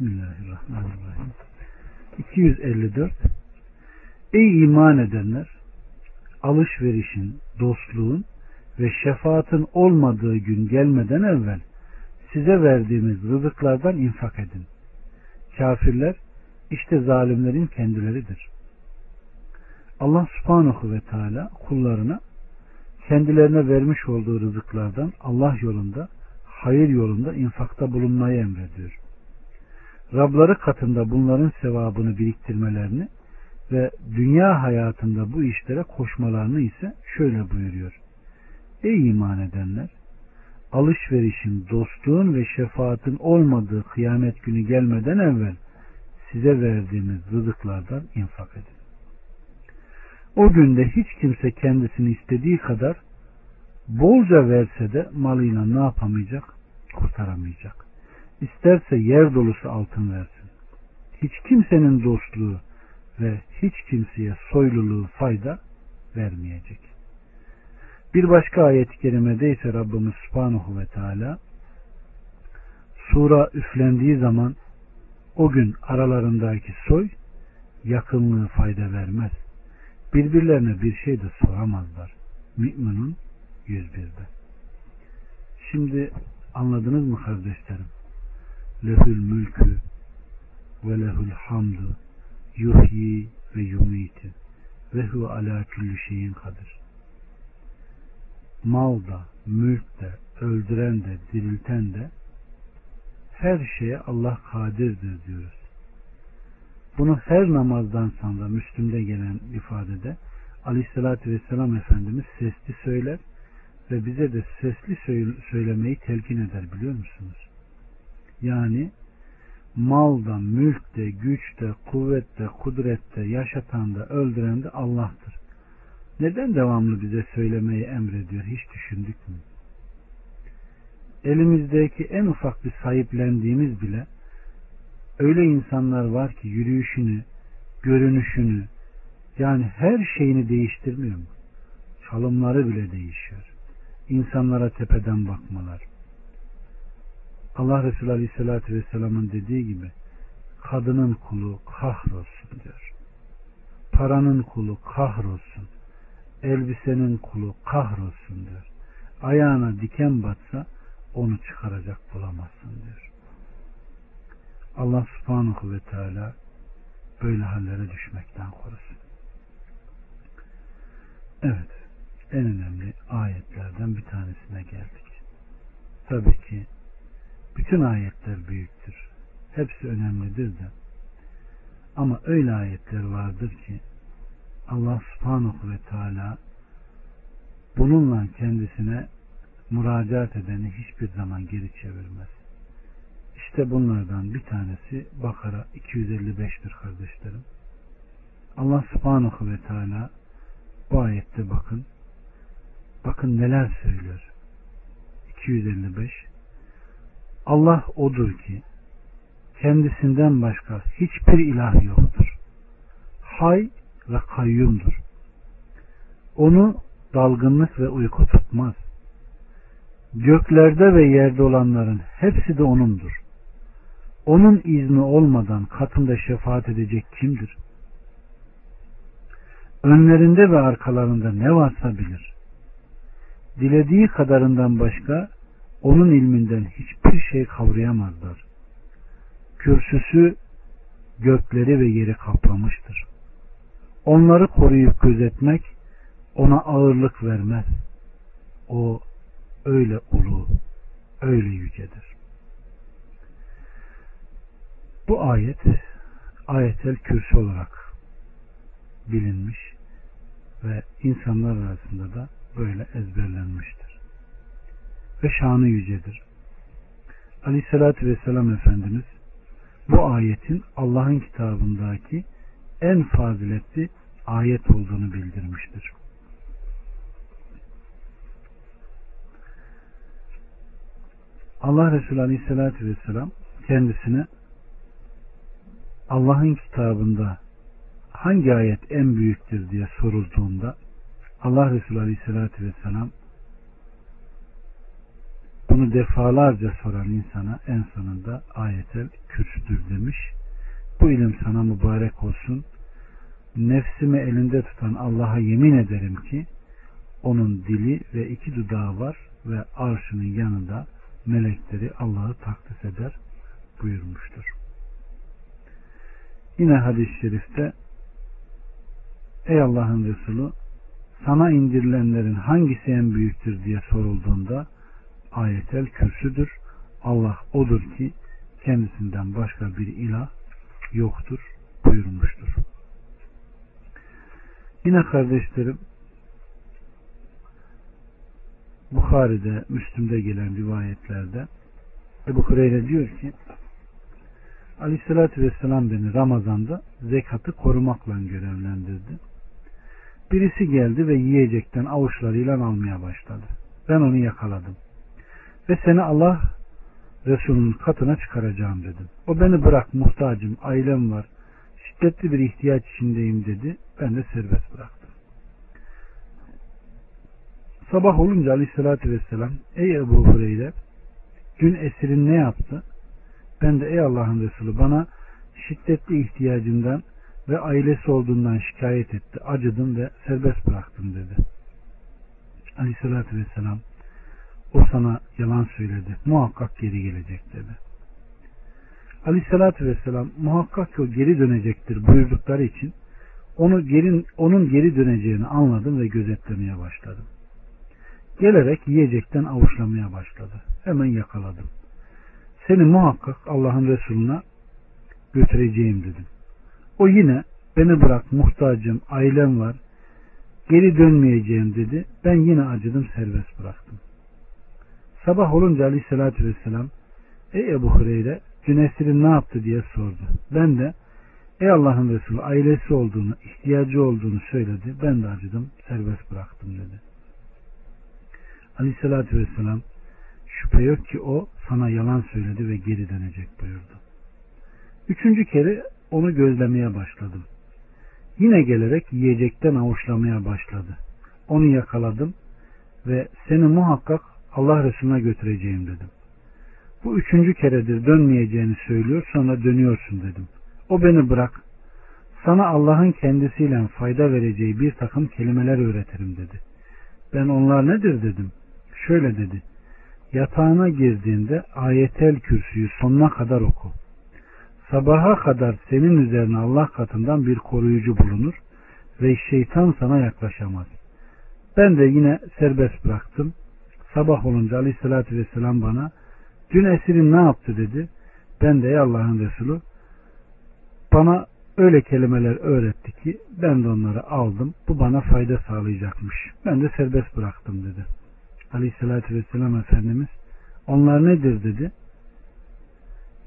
Bismillahirrahmanirrahim. 254 Ey iman edenler! Alışverişin, dostluğun ve şefaatin olmadığı gün gelmeden evvel size verdiğimiz rızıklardan infak edin. Kafirler işte zalimlerin kendileridir. Allah subhanahu ve teala kullarına kendilerine vermiş olduğu rızıklardan Allah yolunda, hayır yolunda infakta bulunmayı emrediyor. Rabları katında bunların sevabını biriktirmelerini ve dünya hayatında bu işlere koşmalarını ise şöyle buyuruyor. Ey iman edenler! Alışverişin, dostluğun ve şefaatin olmadığı kıyamet günü gelmeden evvel size verdiğimiz rızıklardan infak edin. O günde hiç kimse kendisini istediği kadar bolca verse de malıyla ne yapamayacak? Kurtaramayacak. İsterse yer dolusu altın versin. Hiç kimsenin dostluğu ve hiç kimseye soyluluğu fayda vermeyecek. Bir başka ayet-i kerimede ise Rabbimiz Subhanahu ve Teala sura üflendiği zaman o gün aralarındaki soy yakınlığı fayda vermez. Birbirlerine bir şey de soramazlar. Müminun 101'de. Şimdi anladınız mı kardeşlerim? Lehül mülkü ve lehül hamdu yuhyi ve yumiti ve hu ala külli şeyin kadir. Mal da, mülk de, öldüren de, dirilten de her şeye Allah kadirdir diyoruz. Bunu her namazdan sonra Müslüm'de gelen ifadede Aleyhisselatü Vesselam Efendimiz sesli söyler ve bize de sesli söylemeyi telkin eder biliyor musunuz? Yani malda, mülkte, güçte, kuvvette, kudrette, yaşatan da, öldüren de Allah'tır. Neden devamlı bize söylemeyi emrediyor? Hiç düşündük mü? Elimizdeki en ufak bir sahiplendiğimiz bile öyle insanlar var ki yürüyüşünü, görünüşünü, yani her şeyini değiştirmiyor mu? Çalımları bile değişiyor. İnsanlara tepeden bakmalar. Allah Resulü Aleyhisselatü Vesselam'ın dediği gibi kadının kulu kahrolsun diyor. Paranın kulu kahrolsun. Elbisenin kulu kahrolsun diyor. Ayağına diken batsa onu çıkaracak bulamazsın diyor. Allah subhanahu ve teala böyle hallere düşmekten korusun. Evet, en önemli ayetlerden bir tanesine geldik. Tabii ki bütün ayetler büyüktür. Hepsi önemlidir de. Ama öyle ayetler vardır ki Allah subhanahu ve teala bununla kendisine müracaat edeni hiçbir zaman geri çevirmez. İşte bunlardan bir tanesi Bakara 255'tir kardeşlerim. Allah subhanahu ve teala bu ayette bakın bakın neler söylüyor. 255 Allah odur ki kendisinden başka hiçbir ilah yoktur. Hay ve kayyumdur. Onu dalgınlık ve uyku tutmaz. Göklerde ve yerde olanların hepsi de O'nundur. Onun izni olmadan katında şefaat edecek kimdir? Önlerinde ve arkalarında ne varsa bilir. Dilediği kadarından başka onun ilminden hiçbir şey kavrayamazlar. Kürsüsü gökleri ve yeri kaplamıştır. Onları koruyup gözetmek ona ağırlık vermez. O öyle ulu, öyle yücedir. Bu ayet ayetel kürsü olarak bilinmiş ve insanlar arasında da böyle ezberlenmiştir. Ve şanı yücedir. Aleyhissalatü Vesselam Efendimiz bu ayetin Allah'ın kitabındaki en faziletli ayet olduğunu bildirmiştir. Allah Resulü Aleyhisselatü Vesselam kendisine Allah'ın kitabında hangi ayet en büyüktür diye sorulduğunda Allah Resulü Aleyhisselatü Vesselam Bunu defalarca soran insana en sonunda ayetel kürsüdür demiş. Bu ilim sana mübarek olsun. Nefsimi elinde tutan Allah'a yemin ederim ki onun dili ve iki dudağı var ve arşının yanında melekleri Allah'ı takdis eder buyurmuştur. Yine hadis-i şerifte Ey Allah'ın Resulü sana indirilenlerin hangisi en büyüktür diye sorulduğunda ayetel kürsüdür. Allah odur ki kendisinden başka bir ilah yoktur buyurmuştur. Yine kardeşlerim Bukhari'de, Müslüm'de gelen rivayetlerde Ebu Hureyre diyor ki Aleyhisselatü Vesselam beni Ramazan'da zekatı korumakla görevlendirdi. Birisi geldi ve yiyecekten avuçlarıyla almaya başladı. Ben onu yakaladım. Ve seni Allah Resulünün katına çıkaracağım dedim. O beni bırak muhtacım, ailem var, şiddetli bir ihtiyaç içindeyim dedi. Ben de serbest bıraktım. Sabah olunca aleyhissalatü vesselam ey Ebu Hureyre dün esirin ne yaptı? Ben de ey Allah'ın Resulü bana şiddetli ihtiyacından ve ailesi olduğundan şikayet etti. Acıdım ve serbest bıraktım dedi. Aleyhissalatü vesselam o sana yalan söyledi. Muhakkak geri gelecek dedi. Aleyhissalatü vesselam muhakkak o geri dönecektir buyurdukları için onu geri, onun geri döneceğini anladım ve gözetlemeye başladım. Gelerek yiyecekten avuçlamaya başladı. Hemen yakaladım. Seni muhakkak Allah'ın Resulüne götüreceğim dedim. O yine beni bırak muhtacım, ailem var, geri dönmeyeceğim dedi. Ben yine acıdım, serbest bıraktım. Sabah olunca aleyhissalatü vesselam Ey Ebu Hureyre dün esirin ne yaptı diye sordu. Ben de Ey Allah'ın Resulü ailesi olduğunu, ihtiyacı olduğunu söyledi. Ben de acıdım, serbest bıraktım dedi. Aleyhissalatü vesselam şüphe yok ki o sana yalan söyledi ve geri dönecek buyurdu. Üçüncü kere onu gözlemeye başladım. Yine gelerek yiyecekten avuçlamaya başladı. Onu yakaladım ve seni muhakkak Allah Resulüne götüreceğim dedim. Bu üçüncü keredir dönmeyeceğini söylüyor sonra dönüyorsun dedim. O beni bırak. Sana Allah'ın kendisiyle fayda vereceği bir takım kelimeler öğretirim dedi. Ben onlar nedir dedim. Şöyle dedi. Yatağına girdiğinde ayetel kürsüyü sonuna kadar oku. Sabaha kadar senin üzerine Allah katından bir koruyucu bulunur ve şeytan sana yaklaşamaz. Ben de yine serbest bıraktım. Sabah olunca aleyhissalatü vesselam bana dün esirin ne yaptı dedi. Ben de ey Allah'ın Resulü bana öyle kelimeler öğretti ki ben de onları aldım. Bu bana fayda sağlayacakmış. Ben de serbest bıraktım dedi. Aleyhissalatü vesselam Efendimiz onlar nedir dedi.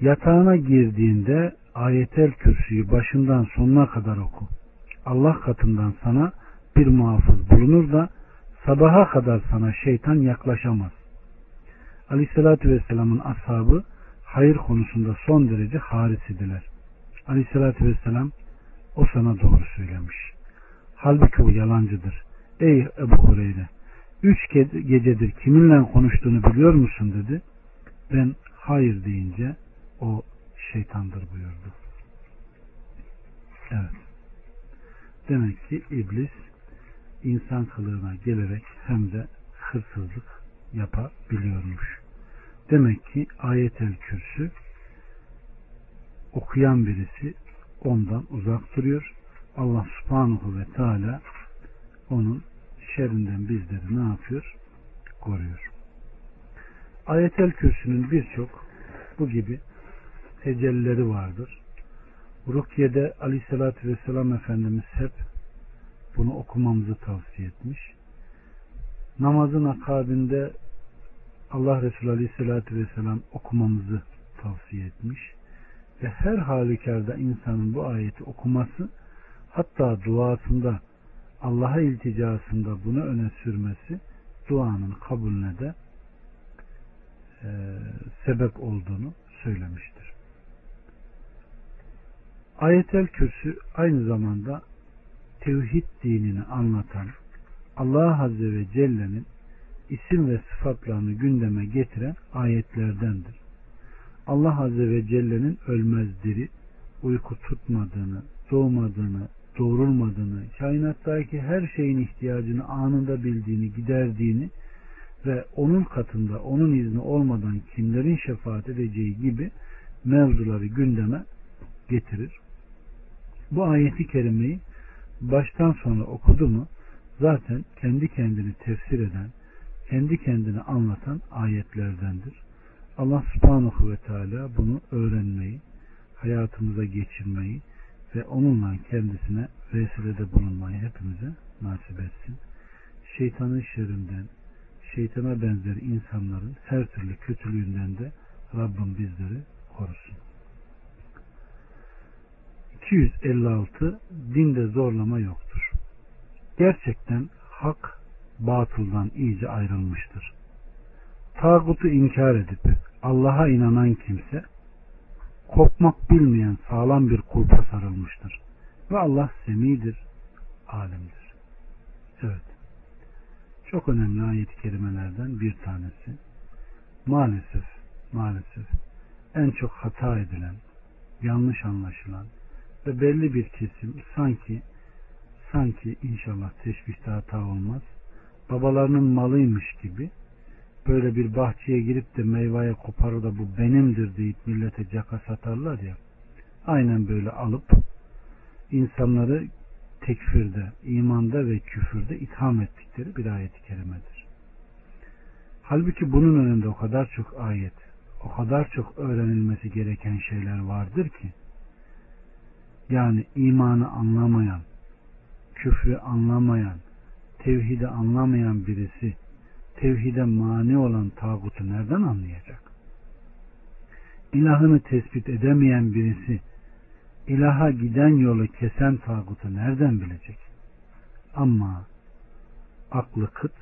Yatağına girdiğinde ayetel kürsüyü başından sonuna kadar oku. Allah katından sana bir muhafız bulunur da sabaha kadar sana şeytan yaklaşamaz. Aleyhissalatü Vesselam'ın ashabı hayır konusunda son derece harisidiler. Aleyhissalatü Vesselam o sana doğru söylemiş. Halbuki o yalancıdır. Ey Ebu Hureyre üç gecedir kiminle konuştuğunu biliyor musun dedi. Ben hayır deyince o şeytandır buyurdu. Evet. Demek ki iblis insan kılığına gelerek hem de hırsızlık yapabiliyormuş. Demek ki ayetel kürsü okuyan birisi ondan uzak duruyor. Allah subhanahu ve teala onun şerrinden bizleri ne yapıyor? Koruyor. Ayetel kürsünün birçok bu gibi tecellileri vardır. Rukiye'de aleyhissalatü vesselam Efendimiz hep bunu okumamızı tavsiye etmiş. Namazın akabinde Allah Resulü Aleyhisselatü Vesselam okumamızı tavsiye etmiş. Ve her halükarda insanın bu ayeti okuması hatta duasında Allah'a ilticasında bunu öne sürmesi duanın kabulüne de e, sebep olduğunu söylemiştir. Ayetel Kürsü aynı zamanda tevhid dinini anlatan Allah Azze ve Celle'nin isim ve sıfatlarını gündeme getiren ayetlerdendir. Allah Azze ve Celle'nin ölmez diri, uyku tutmadığını, doğmadığını, doğrulmadığını, kainattaki her şeyin ihtiyacını anında bildiğini, giderdiğini ve onun katında onun izni olmadan kimlerin şefaat edeceği gibi mevzuları gündeme getirir. Bu ayeti kerimeyi baştan sona okudu mu zaten kendi kendini tefsir eden, kendi kendini anlatan ayetlerdendir. Allah subhanahu ve teala bunu öğrenmeyi, hayatımıza geçirmeyi ve onunla kendisine vesilede bulunmayı hepimize nasip etsin. Şeytanın şerrinden, şeytana benzer insanların her türlü kötülüğünden de Rabbim bizleri korusun. 256 Dinde zorlama yoktur. Gerçekten hak batıldan iyice ayrılmıştır. Tağutu inkar edip Allah'a inanan kimse kopmak bilmeyen sağlam bir kulpa sarılmıştır. Ve Allah semidir, alimdir. Evet. Çok önemli ayet-i kerimelerden bir tanesi. Maalesef, maalesef en çok hata edilen, yanlış anlaşılan ve belli bir kesim sanki sanki inşallah teşbihte hata olmaz babalarının malıymış gibi böyle bir bahçeye girip de meyveye koparır da bu benimdir deyip millete caka satarlar ya aynen böyle alıp insanları tekfirde, imanda ve küfürde itham ettikleri bir ayet-i kerimedir. Halbuki bunun önünde o kadar çok ayet, o kadar çok öğrenilmesi gereken şeyler vardır ki yani imanı anlamayan, küfrü anlamayan, tevhidi anlamayan birisi tevhide mani olan tağutu nereden anlayacak? İlahını tespit edemeyen birisi ilaha giden yolu kesen tağutu nereden bilecek? Ama aklı kıt,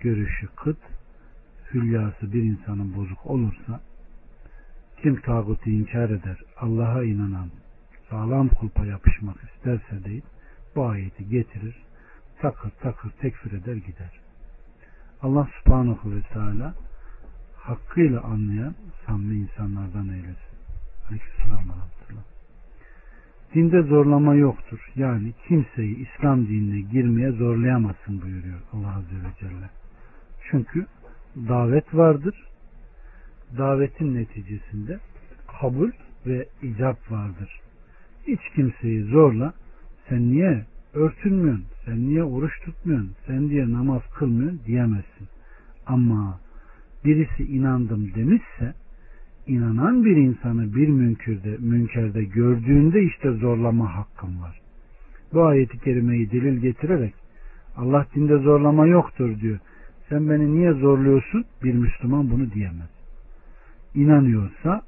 görüşü kıt, hülyası bir insanın bozuk olursa kim tağutu inkar eder, Allah'a inanan, sağlam kulpa yapışmak isterse deyip bu ayeti getirir, takır takır tekfir eder gider. Allah subhanahu ve teala hakkıyla anlayan samimi insanlardan eylesin. Aleykümselam Dinde zorlama yoktur. Yani kimseyi İslam dinine girmeye zorlayamazsın buyuruyor Allah Azze ve Celle. Çünkü davet vardır. Davetin neticesinde kabul ve icap vardır. Hiç kimseyi zorla sen niye örtünmüyorsun, sen niye oruç tutmuyorsun, sen diye namaz kılmıyorsun diyemezsin. Ama birisi inandım demişse inanan bir insanı bir münkürde, münkerde gördüğünde işte zorlama hakkım var. Bu ayeti kerimeyi delil getirerek Allah dinde zorlama yoktur diyor. Sen beni niye zorluyorsun? Bir Müslüman bunu diyemez. İnanıyorsa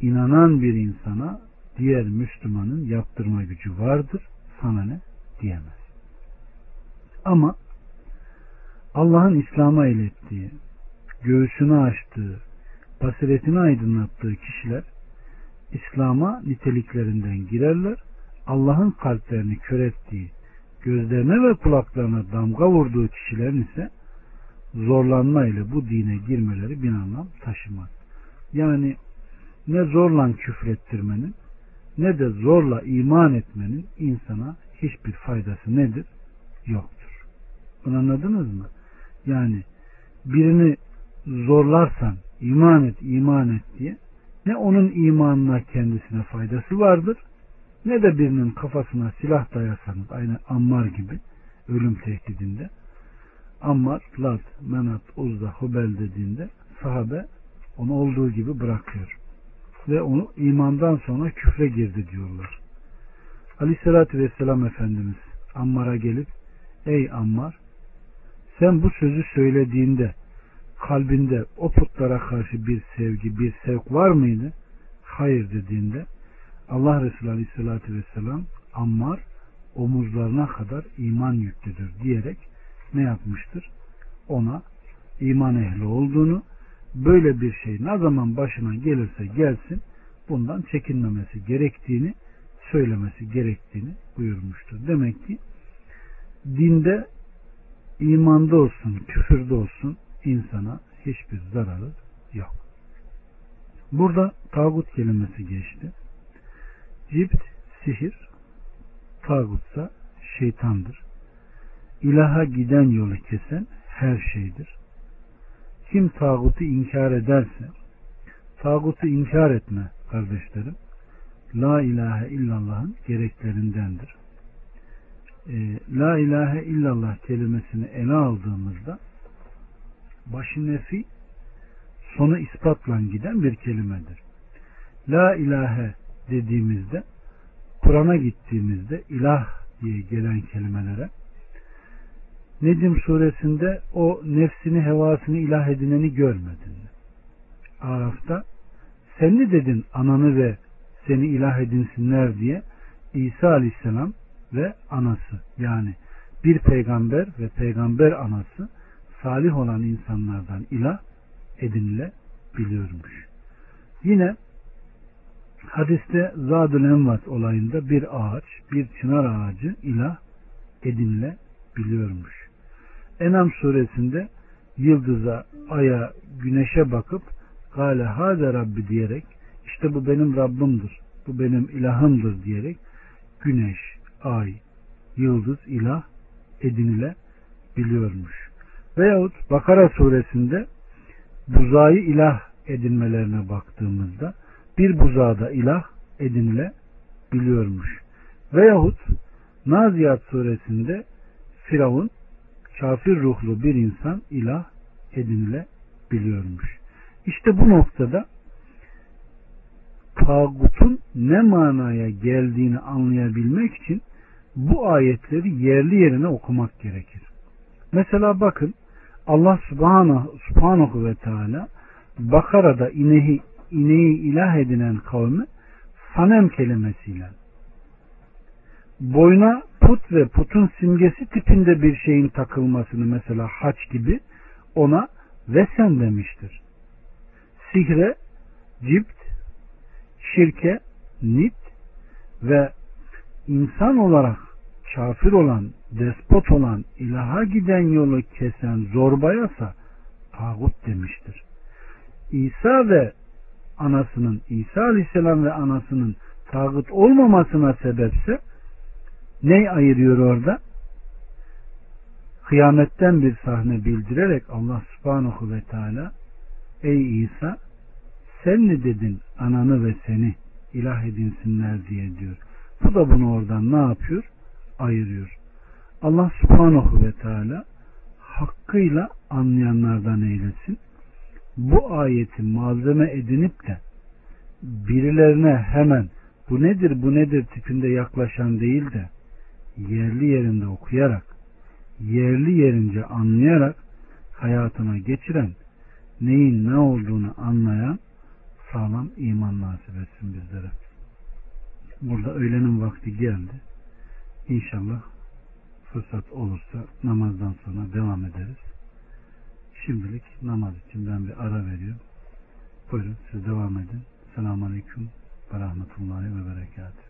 inanan bir insana diğer Müslümanın yaptırma gücü vardır. Sana ne? Diyemez. Ama Allah'ın İslam'a ilettiği, göğsünü açtığı, basiretini aydınlattığı kişiler İslam'a niteliklerinden girerler. Allah'ın kalplerini kör ettiği, gözlerine ve kulaklarına damga vurduğu kişilerin ise zorlanma ile bu dine girmeleri bir anlam taşımaz. Yani ne zorla küfrettirmenin ne de zorla iman etmenin insana hiçbir faydası nedir? Yoktur. Bunu anladınız mı? Yani birini zorlarsan iman et, iman et diye ne onun imanına kendisine faydası vardır ne de birinin kafasına silah dayasanız aynı Ammar gibi ölüm tehdidinde Ammar, Lat, Menat, Uzza, Hubel dediğinde sahabe onu olduğu gibi bırakıyor. Ve onu imandan sonra küfre girdi diyorlar. Aleyhissalatü Vesselam Efendimiz Ammar'a gelip Ey Ammar sen bu sözü söylediğinde kalbinde o putlara karşı bir sevgi, bir sevk var mıydı? Hayır dediğinde Allah Resulü Aleyhisselatü Vesselam Ammar omuzlarına kadar iman yüklüdür diyerek ne yapmıştır? Ona iman ehli olduğunu böyle bir şey ne zaman başına gelirse gelsin bundan çekinmemesi gerektiğini söylemesi gerektiğini buyurmuştur. Demek ki dinde imanda olsun, küfürde olsun insana hiçbir zararı yok. Burada tağut kelimesi geçti. Cipt, sihir, tağutsa şeytandır. İlaha giden yolu kesen her şeydir. Kim tağutu inkar ederse, tağutu inkar etme kardeşlerim, La ilahe illallah'ın gereklerindendir. E, La ilahe illallah kelimesini ele aldığımızda başı nefi sonu ispatla giden bir kelimedir. La ilahe dediğimizde Kur'an'a gittiğimizde ilah diye gelen kelimelere Nedim suresinde o nefsini hevasını ilah edineni görmedin mi? Araf'ta sen mi dedin ananı ve seni ilah edinsinler diye İsa aleyhisselam ve anası yani bir peygamber ve peygamber anası salih olan insanlardan ilah edinilebiliyormuş. Yine hadiste Zadül Envat olayında bir ağaç, bir çınar ağacı ilah edinilebiliyormuş. Enam suresinde yıldıza, aya, güneşe bakıp Gale hâze Rabbi diyerek işte bu benim Rabbimdir, bu benim ilahımdır diyerek güneş, ay, yıldız ilah edinilebiliyormuş. Veyahut Bakara suresinde buzayı ilah edinmelerine baktığımızda bir buzağda ilah edinilebiliyormuş. Veyahut Naziyat suresinde Firavun kafir ruhlu bir insan ilah edinilebiliyormuş. İşte bu noktada tağutun ne manaya geldiğini anlayabilmek için bu ayetleri yerli yerine okumak gerekir. Mesela bakın Allah subhanahu, subhanahu ve teala Bakara'da ineği, ineği ilah edinen kavmi sanem kelimesiyle boyna put ve putun simgesi tipinde bir şeyin takılmasını mesela haç gibi ona vesen demiştir. Sihre, cipt, şirke, nit ve insan olarak kafir olan, despot olan, ilaha giden yolu kesen zorbayasa tağut demiştir. İsa ve anasının, İsa aleyhisselam ve anasının tağut olmamasına sebepse ne ayırıyor orada? Kıyametten bir sahne bildirerek Allah subhanahu ve teala Ey İsa sen mi dedin ananı ve seni ilah edinsinler diye diyor. Bu da bunu oradan ne yapıyor? Ayırıyor. Allah subhanahu ve teala hakkıyla anlayanlardan eylesin. Bu ayeti malzeme edinip de birilerine hemen bu nedir bu nedir tipinde yaklaşan değil de yerli yerinde okuyarak yerli yerince anlayarak hayatına geçiren neyin ne olduğunu anlayan sağlam iman nasip etsin bizlere. Burada öğlenin vakti geldi. İnşallah fırsat olursa namazdan sonra devam ederiz. Şimdilik namaz için ben bir ara veriyorum. Buyurun siz devam edin. Selamun Aleyküm ve Rahmetullahi ve Berekatuhu.